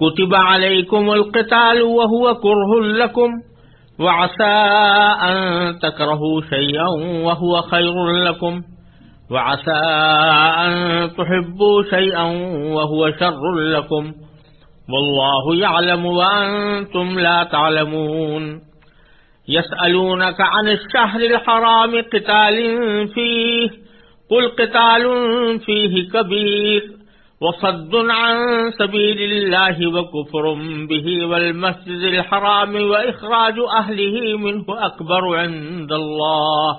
كتب عليكم القتال وهو كره لكم وعسى أن تكرهوا شيئا وهو خير لكم وعسى أن تحبوا شيئا وهو شر لكم والله يعلم وأنتم لا تعلمون يسألونك عن الشهر الحرام قتال فيه قل قتال فيه كبير وصد عن سبيل الله وكفر به والمسجد الحرام وإخراج أهله منه أكبر عند الله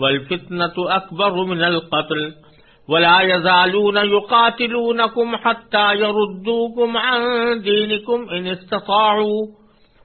والفتنة أكبر من القتل ولا يزالون يقاتلونكم حتى يردوكم عن دينكم إن استطاعوا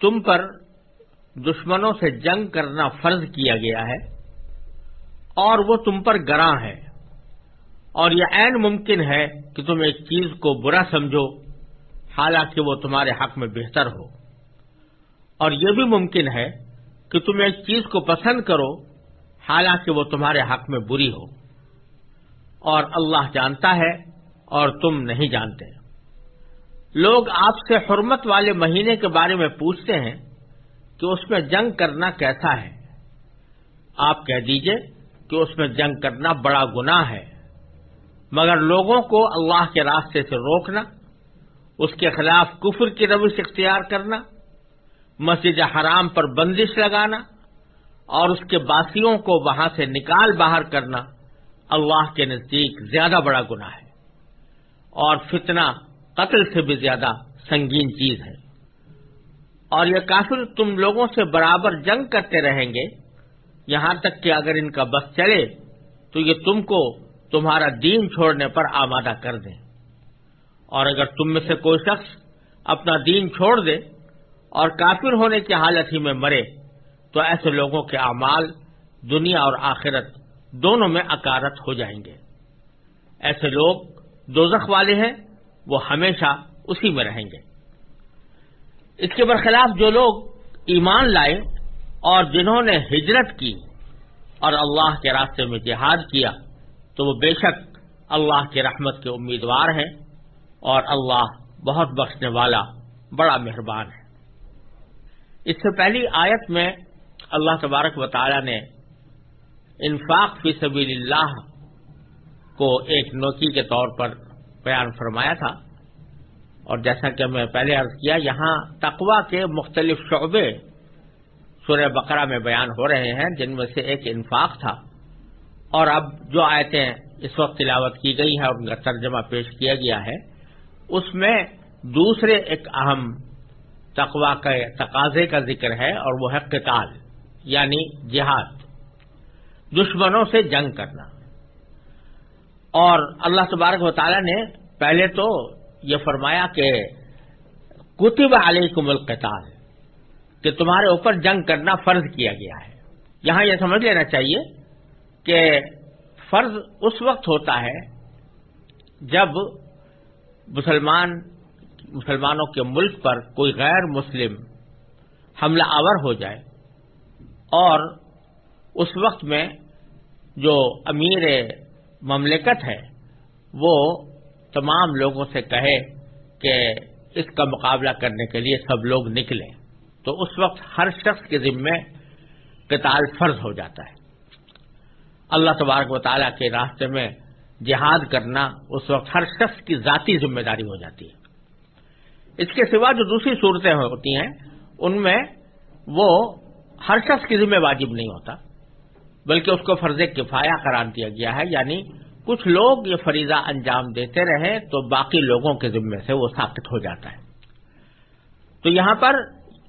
تم پر دشمنوں سے جنگ کرنا فرض کیا گیا ہے اور وہ تم پر گراں ہے اور یہ عین ممکن ہے کہ تم ایک چیز کو برا سمجھو، حالانکہ وہ تمہارے حق میں بہتر ہو۔ اور یہ بھی ممکن ہے کہ تم ایک چیز کو پسند کرو، حالانکہ وہ تمہارے حق میں بری ہو۔ اور اللہ جانتا ہے اور تم نہیں جانتے۔ لوگ آپ سے حرمت والے مہینے کے بارے میں پوچھتے ہیں کہ اس میں جنگ کرنا کیسا ہے۔ آپ کہہ دیجیے کہ اس میں جنگ کرنا بڑا گناہ ہے۔ مگر لوگوں کو اللہ کے راستے سے روکنا، اس کے خلاف کفر کی روش اختیار کرنا، مسجد حرام پر بندش لگانا اور اس کے باسیوں کو وہاں سے نکال باہر کرنا اللہ کے نزدیک زیادہ بڑا گناہ ہے۔ اور فتنہ قتل سے بھی زیادہ سنگین چیز ہے۔ اور یہ کافر تم لوگوں سے برابر جنگ کرتے رہیں گے۔ یہاں تک کہ اگر ان کا بس چلے، تو یہ تم کو تمہارا دین چھوڑنے پر آمادہ کر دیں۔ اور اگر تم میں سے کوئی شخص اپنا دین چھوڑ دے اور کافر ہونے کی حالت ہی میں مرے، تو ایسے لوگوں کے اعمال دنیا اور آخرت دونوں میں اکارت ہو جائیں گے۔ ایسے لوگ دوزخ والے ہیں وہ ہمیشہ اسی میں رہیں گے۔ اس کے برخلاف جو لوگ ایمان لائے اور جنہوں نے ہجرت کی اور اللہ کے راستے میں جہاد کیا، تو وہ بے شک اللہ کی رحمت کے امیدوار ہیں اور اللہ بہت بخشنے والا بڑا مہربان ہے۔ اس سے پہلی آیت میں اللہ تبارک و تعالی نے انفاق فی سبیل اللہ کو ایک نوکی کے طور پر بیان فرمایا تھا۔ اور جیسا کہ میں پہلے عرض کیا، یہاں تقوا کے مختلف شعبے سورہ بقرہ میں بیان ہو رہے ہیں، جن میں سے ایک انفاق تھا۔ اور اب جو آیتیں اس وقت تلاوت کی گئی ہیں، ان کا ترجمہ پیش کیا گیا ہے۔ اس میں دوسرے ایک اہم تقوا کے تقاضے کا ذکر ہے، اور وہ ہے قتال یعنی جہاد۔ دشمنوں سے جنگ کرنا۔ اور اللہ تبارک و تعالیٰ نے پہلے تو یہ فرمایا کہ کتب علیکم القتال، کہ تمہارے اوپر جنگ کرنا فرض کیا گیا ہے۔ یہاں یہ سمجھ لینا چاہیے کہ فرض اس وقت ہوتا ہے جب مسلمان، مسلمانوں کے ملک پر کوئی غیر مسلم حملہ آور ہو جائے اور اس وقت میں جو امیر مملکت ہے، وہ تمام لوگوں سے کہے کہ اس کا مقابلہ کرنے کے لیے سب لوگ نکلیں۔ تو اس وقت ہر شخص کے ذمے قتال فرض ہو جاتا ہے۔ اللہ تبارک و تعالیٰ کے راستے میں جہاد کرنا اس وقت ہر شخص کی ذاتی ذمہ داری ہو جاتی ہے۔ اس کے سوا جو دوسری صورتیں ہوتی ہیں، ان میں وہ ہر شخص کی ذمہ واجب نہیں ہوتا۔ بلکہ اس کو فرض کفایہ قرار دیا گیا ہے یعنی کچھ لوگ یہ فریضہ انجام دیتے رہے تو باقی لوگوں کے ذمے سے وہ ثابت ہو جاتا ہے۔ تو یہاں پر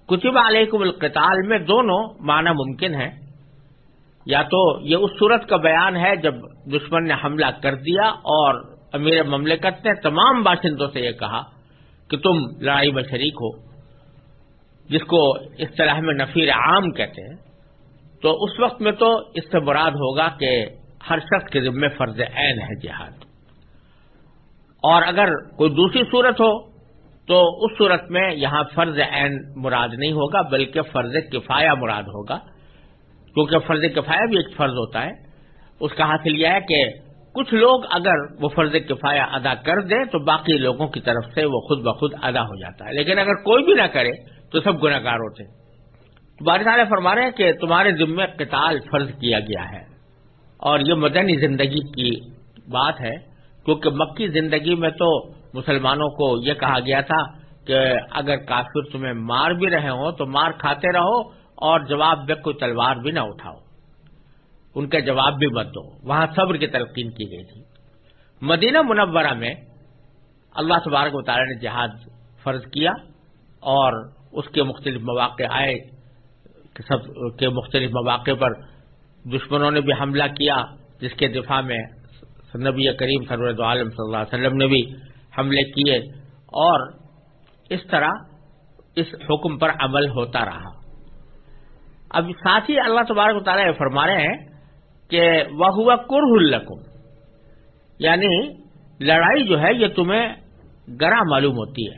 کتب علیکم القتال میں دونوں معنی ممکن ہے یا تو یہ اس صورت کا بیان ہے جب دشمن نے حملہ کر دیا اور امیر مملکت نے تمام باشندوں سے یہ کہا کہ تم لڑائی میں شریک ہو، جس کو اصطلاح میں نفیر عام کہتے ہیں۔ تو اس وقت میں تو اس سے مراد ہوگا کہ ہر شخص کے ذمے فرض عین ہے جہاد۔ اور اگر کوئی دوسری صورت ہو، تو اس صورت میں یہاں فرض عین مراد نہیں ہوگا، بلکہ فرض کفایہ مراد ہوگا۔ کیونکہ فرض کفایہ بھی ایک فرض ہوتا ہے۔ اس کا حاصل یہ ہے کہ کچھ لوگ اگر وہ فرض کفایہ ادا کر دیں، تو باقی لوگوں کی طرف سے وہ خود بخود ادا ہو جاتا ہے۔ لیکن اگر کوئی بھی نہ کرے، تو سب گناہ گار ہوتے ہیں۔ بار سارے فرما رہے ہیں کہ تمہارے ذمے قتال فرض کیا گیا ہے۔ اور یہ مدنی زندگی کی بات ہے، کیونکہ مکی زندگی میں تو مسلمانوں کو یہ کہا گیا تھا کہ اگر کافر تمہیں مار بھی رہے ہوں تو مار کھاتے رہو اور جواب میں کوئی تلوار بھی نہ اٹھاؤ۔ ان کا جواب بھی مت دو۔ وہاں صبر کی تلقین کی گئی تھی۔ مدینہ منورہ میں اللہ تبارک و تعالی نے جہاد فرض کیا اور اس کے مختلف مواقع آئے۔ سب کے مختلف مواقع پر دشمنوں نے بھی حملہ کیا، جس کے دفاع میں نبی کریم سرورد عالم صلی اللہ علیہ وسلم نے بھی حملے کیے اور اس طرح اس حکم پر عمل ہوتا رہا۔ اب ساتھ ہی اللہ تبارک و تعالیٰ فرما رہے ہیں کہ وہ ہوا کرکم یعنی لڑائی جو ہے یہ تمہیں گرا معلوم ہوتی ہے۔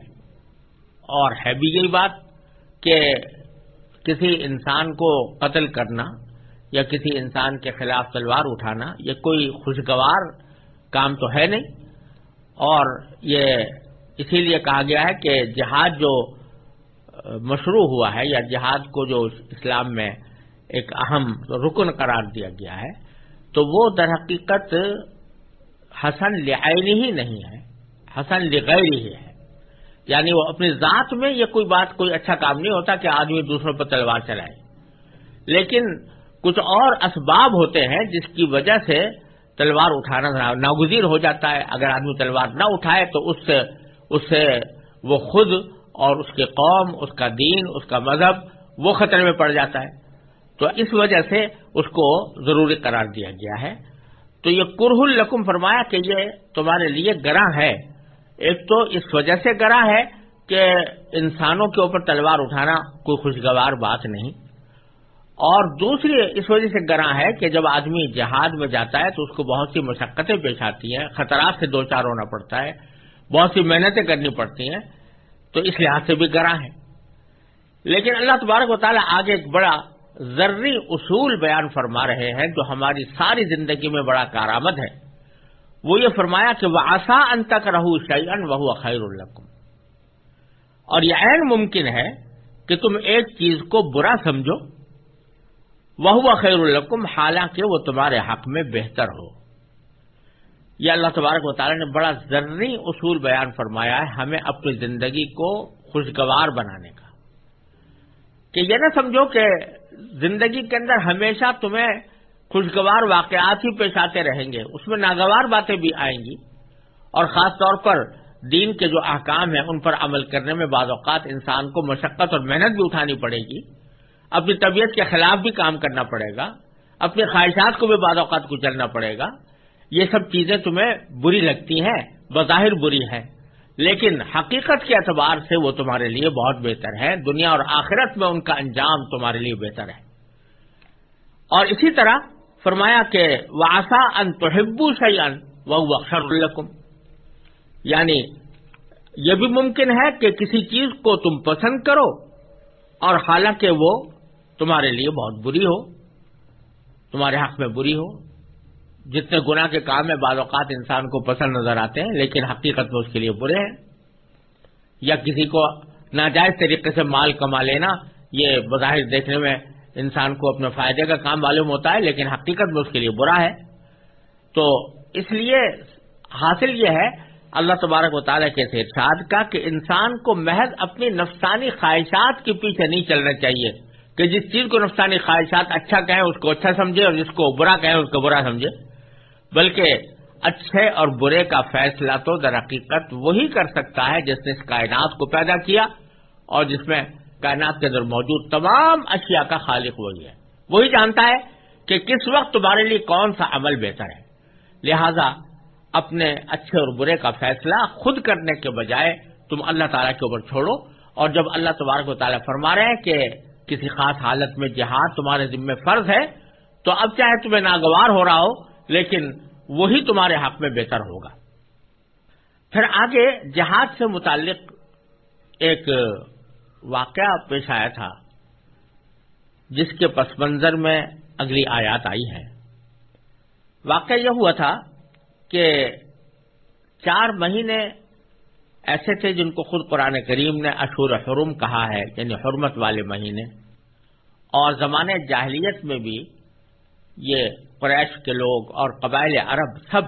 اور ہے بھی یہی بات کہ کسی انسان کو قتل کرنا یا کسی انسان کے خلاف تلوار اٹھانا، یہ کوئی خوشگوار کام تو ہے نہیں۔ اور یہ اسی لیے کہا گیا ہے کہ جہاد جو، مشروع ہوا ہے یا جہاد کو جو اسلام میں ایک اہم رکن قرار دیا گیا ہے، تو وہ در حقیقت حسن لعینی ہی نہیں ہے، حسن لغیر ہی ہے۔ یعنی وہ اپنی ذات میں یہ کوئی بات، کوئی اچھا کام نہیں ہوتا کہ آدمی دوسروں پر تلوار چلائے۔ لیکن کچھ اور اسباب ہوتے ہیں جس کی وجہ سے تلوار اٹھانا ناگزیر ہو جاتا ہے۔ اگر آدمی تلوار نہ اٹھائے تو اس سے اس سے وہ خود اور اس کے قوم، اس کا دین، اس کا مذہب وہ خطرے میں پڑ جاتا ہے۔ تو اس وجہ سے اس کو ضروری قرار دیا گیا ہے۔ تو یہ کرہ القم فرمایا کہ یہ تمہارے لیے گراں ہے۔ ایک تو اس وجہ سے گراں ہے کہ انسانوں کے اوپر تلوار اٹھانا کوئی خوشگوار بات نہیں۔ اور دوسری اس وجہ سے گراں ہے کہ جب آدمی جہاد میں جاتا ہے تو اس کو بہت سی مشقتیں پیش آتی ہیں، خطرات سے دو چار ہونا پڑتا ہے، بہت سی محنتیں کرنی پڑتی ہیں، تو اس لحاظ سے بھی گراں ہے۔ لیکن اللہ تبارک و تعالیٰ آگے ایک بڑا ذری اصول بیان فرما رہے ہیں جو ہماری ساری زندگی میں بڑا کارآمد ہے۔ وہ یہ فرمایا کہ وہ آسا ان تک رہو شعین وہ خیر القم اور یہ عین ممکن ہے کہ تم ایک چیز کو برا سمجھو وہ خیر القم حالانکہ وہ تمہارے حق میں بہتر ہو۔ یہ اللہ تبارک و تعالیٰ نے بڑا ضروری اصول بیان فرمایا ہے ہمیں اپنی زندگی کو خوشگوار بنانے کا۔ کہ یہ نہ سمجھو کہ زندگی کے اندر ہمیشہ تمہیں خوشگوار واقعات ہی پیش آتے رہیں گے۔ اس میں ناگوار باتیں بھی آئیں گی۔ اور خاص طور پر دین کے جو احکام ہیں، ان پر عمل کرنے میں بعض اوقات انسان کو مشقت اور محنت بھی اٹھانی پڑے گی۔ اپنی طبیعت کے خلاف بھی کام کرنا پڑے گا۔ اپنی خواہشات کو بھی بعض اوقات کچلنا پڑے گا۔ یہ سب چیزیں تمہیں بری لگتی ہیں، بظاہر بری ہیں۔ لیکن حقیقت کے اعتبار سے وہ تمہارے لیے بہت بہتر ہے۔ دنیا اور آخرت میں ان کا انجام تمہارے لیے بہتر ہے۔ اور اسی طرح فرمایا کہ واسا ان توحبو سیان وہ اکثر القم یعنی یہ بھی ممکن ہے کہ کسی چیز کو تم پسند کرو اور حالانکہ وہ تمہارے لیے بہت بری ہو، تمہارے حق میں بری ہو۔ جتنے گنا کے کام ہیں، بعض اوقات انسان کو پسند نظر آتے ہیں، لیکن حقیقت میں اس کے لیے برے ہیں۔ یا کسی کو ناجائز طریقے سے مال کما لینا، یہ بظاہر دیکھنے میں انسان کو اپنے فائدے کا کام معلوم ہوتا ہے، لیکن حقیقت میں اس کے لیے برا ہے۔ تو اس لیے حاصل یہ ہے، اللہ تبارک و تعالیٰ کے ارشاد کا کہ انسان کو محض اپنی نفسانی خواہشات کے پیچھے نہیں چلنا چاہیے۔ کہ جس چیز کو نفسانی خواہشات اچھا کہیں، اس کو اچھا سمجھے اور جس کو برا کہیں، اس کو برا سمجھے۔ بلکہ اچھے اور برے کا فیصلہ تو در حقیقت وہی کر سکتا ہے جس نے اس کائنات کو پیدا کیا اور جس میں کائنات کے اندر موجود تمام اشیاء کا خالق وہی ہے۔ وہی جانتا ہے کہ کس وقت تمہارے لیے کون سا عمل بہتر ہے۔ لہذا اپنے اچھے اور برے کا فیصلہ خود کرنے کے بجائے تم اللہ تعالیٰ کے اوپر چھوڑو۔ اور جب اللہ تبارک و تعالیٰ فرما رہے ہیں کہ کسی خاص حالت میں جہاد تمہارے ذمہ فرض ہے، تو اب چاہے تمہیں ناگوار ہو رہا ہو، لیکن وہی تمہارے حق میں بہتر ہوگا۔ پھر آگے جہاد سے متعلق ایک واقعہ پیش آیا تھا، جس کے پس منظر میں اگلی آیات آئی ہیں۔ واقعہ یہ ہوا تھا کہ چار مہینے ایسے تھے جن کو خود قرآن کریم نے اشور حرم کہا ہے یعنی حرمت والے مہینے۔ اور زمانے جاہلیت میں بھی یہ قریش کے لوگ اور قبائل عرب سب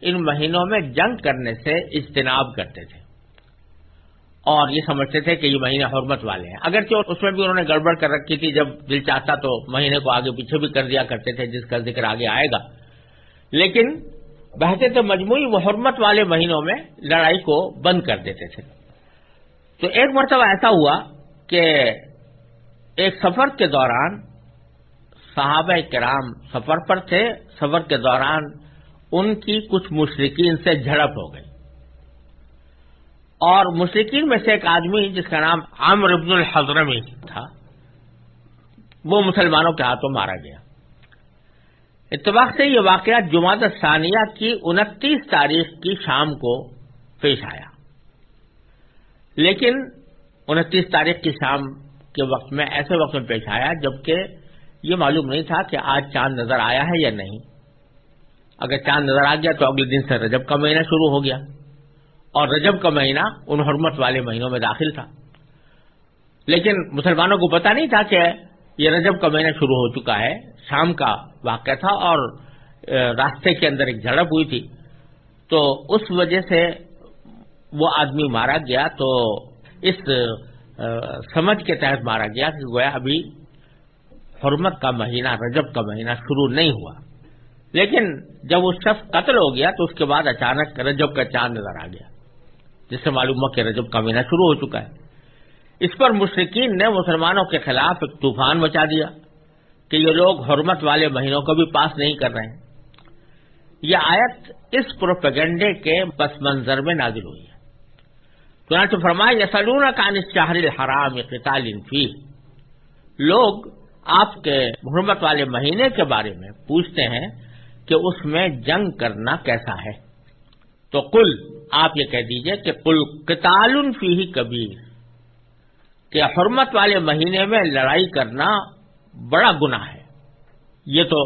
ان مہینوں میں جنگ کرنے سے اجتناب کرتے تھے۔ اور یہ سمجھتے تھے کہ یہ مہینے حرمت والے ہیں۔ اگرچہ اس میں بھی انہوں نے گڑبڑ کر رکھی تھی، جب دل چاہتا تو مہینے کو آگے پیچھے بھی کر دیا کرتے تھے، جس کا ذکر آگے آئے گا۔ لیکن بہتے تو مجموعی وہ حرمت والے مہینوں میں لڑائی کو بند کر دیتے تھے۔ تو ایک مرتبہ ایسا ہوا کہ ایک سفر کے دوران صحابہ کرام سفر پر تھے، سفر کے دوران ان کی کچھ مشرقین سے جھڑپ ہو گئی۔ اور مشرقین میں سے ایک آدمی جس کا نام عامر ابن الحضرمی تھا، وہ مسلمانوں کے ہاتھوں مارا گیا۔ اتفاق سے یہ واقعہ جماعت ثانیہ کی انتیس تاریخ کی شام کو پیش آیا۔ لیکن انتیس تاریخ کی شام کے وقت میں ایسے وقت میں پیش آیا جبکہ یہ معلوم نہیں تھا کہ آج چاند نظر آیا ہے یا نہیں۔ اگر چاند نظر آ گیا تو اگلے دن سے رجب کا مہینہ شروع ہو گیا۔ اور رجب کا مہینہ ان حرمت والے مہینوں میں داخل تھا۔ لیکن مسلمانوں کو پتا نہیں تھا کہ یہ رجب کا مہینہ شروع ہو چکا ہے، شام کا واقعہ تھا اور راستے کے اندر ایک جھڑپ ہوئی تھی۔ تو اس وجہ سے وہ آدمی مارا گیا۔ تو اس سمجھ کے تحت مارا گیا کہ گویا ابھی حرمت کا مہینہ، رجب کا مہینہ شروع نہیں ہوا۔ لیکن جب اس شخص قتل ہو گیا تو اس کے بعد اچانک رجب کا چاند نظر آ گیا۔ جس سے معلوم ہوا کہ رجب کا مہینہ شروع ہو چکا ہے۔ اس پر مشرقین نے مسلمانوں کے خلاف ایک طوفان مچا دیا کہ یہ لوگ حرمت والے مہینوں کو بھی پاس نہیں کر رہے ہیں۔ یہ آیت اس پروپیگنڈے کے پس منظر میں نازل ہوئی ہے۔ چنانچہ فرمایا یسلون کا شہر الحرام قتال فی لوگ آپ کے حرمت والے مہینے کے بارے میں پوچھتے ہیں کہ اس میں جنگ کرنا کیسا ہے۔ تو کل آپ یہ کہہ دیجیے کہ کل قتال فی ہی کبیر، کہ حرمت والے مہینے میں لڑائی کرنا بڑا گنا ہے۔ یہ تو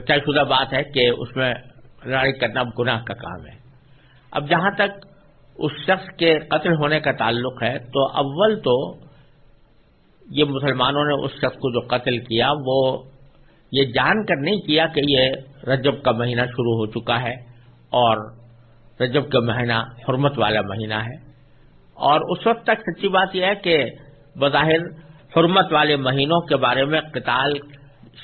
طے شدہ بات ہے کہ اس میں لڑائی کرنا گناہ کا کام ہے۔ اب جہاں تک اس شخص کے قتل ہونے کا تعلق ہے، تو اول تو یہ مسلمانوں نے اس شخص کو جو قتل کیا، وہ یہ جان کر نہیں کیا کہ یہ رجب کا مہینہ شروع ہو چکا ہے اور رجب کا مہینہ حرمت والا مہینہ ہے۔ اور اس وقت تک سچی بات یہ ہے کہ بظاہر حرمت والے مہینوں کے بارے میں قتال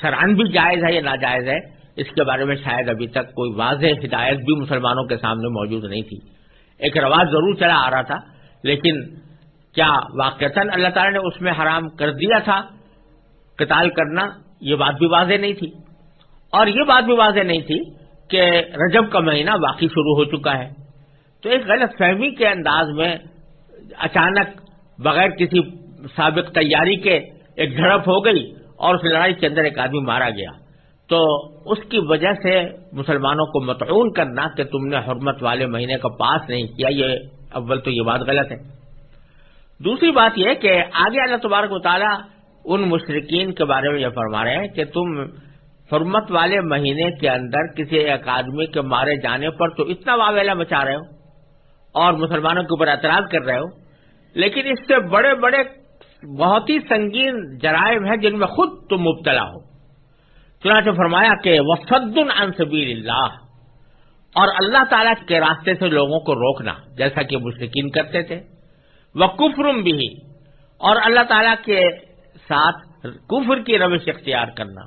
شران بھی جائز ہے یا ناجائز ہے، اس کے بارے میں شاید ابھی تک کوئی واضح ہدایت بھی مسلمانوں کے سامنے موجود نہیں تھی۔ ایک رواج ضرور چلا آ رہا تھا، لیکن کیا واقع اللہ تعالی نے اس میں حرام کر دیا تھا؟ قتال کرنا یہ بات بھی واضح نہیں تھی۔ اور یہ بات بھی واضح نہیں تھی کہ رجب کا مہینہ واقعی شروع ہو چکا ہے۔ تو ایک غلط فہمی کے انداز میں اچانک بغیر کسی سابق تیاری کے ایک جھڑپ ہو گئی اور اس لڑائی کے اندر ایک آدمی مارا گیا۔ تو اس کی وجہ سے مسلمانوں کو متعون کرنا کہ تم نے حرمت والے مہینے کا پاس نہیں کیا، یہ اول تو یہ بات غلط ہے۔ دوسری بات یہ کہ آگے اللہ تبارک و تعالیٰ ان مشرقین کے بارے میں یہ فرما رہے ہیں کہ تم حرمت والے مہینے کے اندر کسی ایک آدمی کے مارے جانے پر تو اتنا واویلا مچا رہے ہو اور مسلمانوں کے اوپر اعتراض کر رہے ہو، لیکن اس سے بڑے بڑے بہت ہی سنگین جرائم ہیں جن میں خود تم مبتلا ہو۔ چنانچہ فرمایا کہ وہ عن سبیل اللہ اور اللہ تعالی کے راستے سے لوگوں کو روکنا، جیسا کہ مشرقین کرتے تھے۔ وہ کفرم بھی اور اللہ تعالی کے ساتھ کفر کی روش اختیار کرنا۔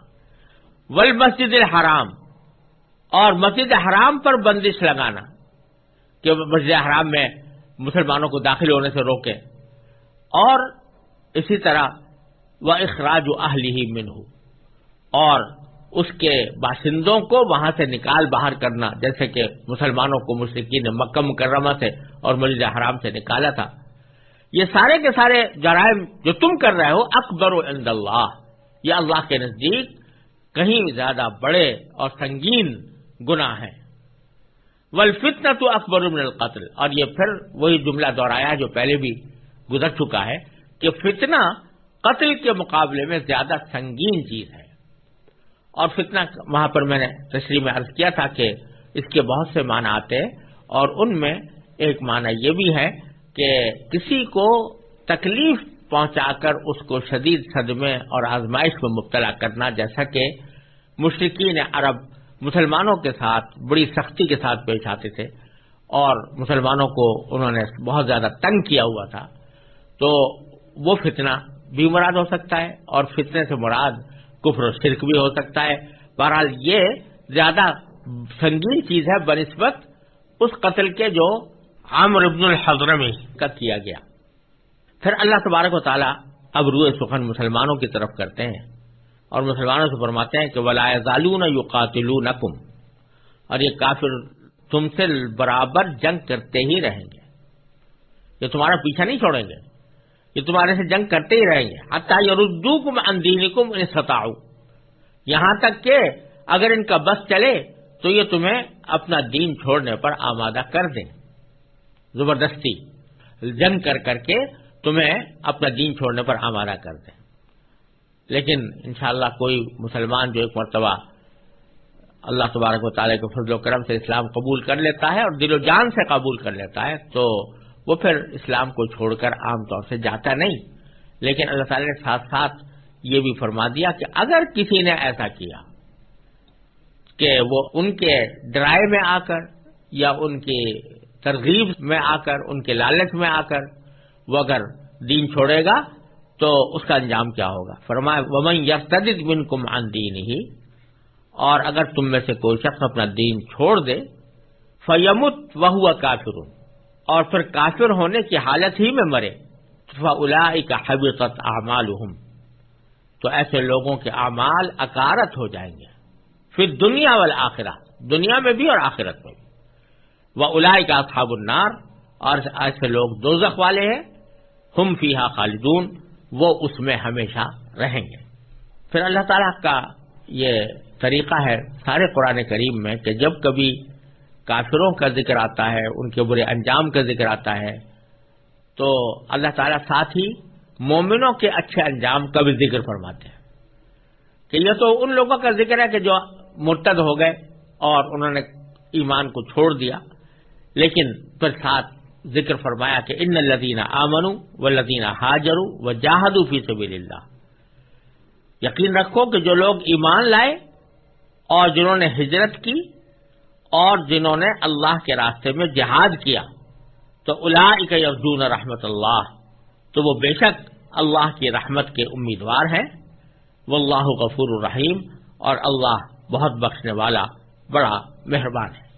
ول مسجد الحرام اور مسجد حرام پر بندش لگانا کہ مسجد حرام میں مسلمانوں کو داخل ہونے سے روکے اور اسی طرح وہ اخراج و اہلی ہی من ہو اور اس کے باشندوں کو وہاں سے نکال باہر کرنا جیسے کہ مسلمانوں کو مشرقین نے مکہ مکرمہ سے اور مسجد حرام سے نکالا تھا۔ یہ سارے کے سارے جرائم جو تم کر رہے ہو اکبر و عند اللہ، یہ اللہ کے نزدیک کہیں زیادہ بڑے اور سنگین گناہ ہیں۔ ولفتنا تو اکبر من القتل۔ اور یہ پھر وہی جملہ دہرایا جو پہلے بھی گزر چکا ہے کہ فتنہ قتل کے مقابلے میں زیادہ سنگین چیز ہے۔ اور فتنہ وہاں پر میں نے تشریح میں عرض کیا تھا کہ اس کے بہت سے معنی آتے ہیں اور ان میں ایک معنی یہ بھی ہے کہ کسی کو تکلیف پہنچا کر اس کو شدید صدمے اور آزمائش میں مبتلا کرنا، جیسا کہ مشرقین عرب مسلمانوں کے ساتھ بڑی سختی کے ساتھ پیش آتے تھے اور مسلمانوں کو انہوں نے بہت زیادہ تنگ کیا ہوا تھا، تو وہ فتنہ بھی مراد ہو سکتا ہے اور فتنے سے مراد کفر و شرک بھی ہو سکتا ہے۔ بہرحال یہ زیادہ سنگین چیز ہے، بنسبت اس قتل کے جو عامر ابن الحضرمی کا کیا گیا۔ پھر اللہ تبارک و تعالیٰ اب روئے سخن مسلمانوں کی طرف کرتے ہیں اور مسلمانوں سے فرماتے ہیں کہ ولائے ظالون یو قاتل اور یہ کافر تم سے برابر جنگ کرتے ہی رہیں گے۔ یہ تمہارا پیچھا نہیں چھوڑیں گے۔ یہ تمہارے سے جنگ کرتے ہی رہیں گے۔ حتیٰ یردو کم اندینی کم ستاؤ یہاں تک کہ اگر ان کا بس چلے تو یہ تمہیں اپنا دین چھوڑنے پر آمادہ کر دیں۔ زبردستی۔ جنگ کر کر کے تمہیں اپنا دین چھوڑنے پر آمادہ کر دیں۔ لیکن انشاءاللہ کوئی مسلمان جو ایک مرتبہ اللہ تبارک و تعالیٰ کے فضل و کرم سے اسلام قبول کر لیتا ہے اور دل و جان سے قبول کر لیتا ہے، تو وہ پھر اسلام کو چھوڑ کر عام طور سے جاتا نہیں۔ لیکن اللہ تعالی نے ساتھ ساتھ یہ بھی فرما دیا کہ اگر کسی نے ایسا کیا کہ وہ ان کے ڈرائیو میں آ کر یا ان کی ترغیب میں آ کر، ان کے لالچ میں آ کر وہ اگر دین چھوڑے گا تو اس کا انجام کیا ہوگا؟ فرمائے ومن یستد بن کم عن دین ہی اور اگر تم میں سے کوئی شخص اپنا دین چھوڑ دے فیمت وہ ہوا کافر اور پھر کافر ہونے کی حالت ہی میں مرے۔ فلا کا حبیقت اعمال تو ایسے لوگوں کے اعمال اکارت ہو جائیں گے۔ پھر دنیا والا دنیا میں بھی اور آخرت میں بھی۔ وہ الا کا اصحاب النار، اور ایسے لوگ دوزخ والے ہیں۔ ہم فیحا خالدون، وہ اس میں ہمیشہ رہیں گے۔ پھر اللہ تعالیٰ کا یہ طریقہ ہے سارے قرآن کریم میں کہ جب کبھی کافروں کا ذکر آتا ہے، ان کے برے انجام کا ذکر آتا ہے، تو اللہ تعالیٰ ساتھ ہی مومنوں کے اچھے انجام کا بھی ذکر فرماتے ہیں۔ کہ یہ تو ان لوگوں کا ذکر ہے کہ جو مرتد ہو گئے اور انہوں نے ایمان کو چھوڑ دیا، لیکن پھر ساتھ ذکر فرمایا کہ ان لدینہ آمن و لدینہ حاجر و جاہدو فی سبیل اللہ۔ یقین رکھو کہ جو لوگ ایمان لائے اور جنہوں نے ہجرت کی اور جنہوں نے اللہ کے راستے میں جہاد کیا، تو الا یرجون رحمت اللہ۔ تو وہ بے شک اللہ کی رحمت کے امیدوار ہیں۔ وہ اللہ غفور الرحیم اور اللہ بہت بخشنے والا، بڑا مہربان ہے۔